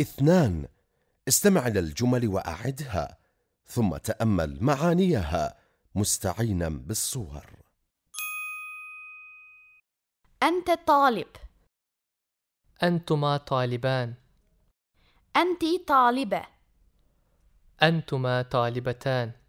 اثنان. استمع للجمل وأعدها ثم تأمل معانيها مستعينا بالصور. أنت طالب. أنتما طالبان. أنت طالبة. أنتما طالبتان.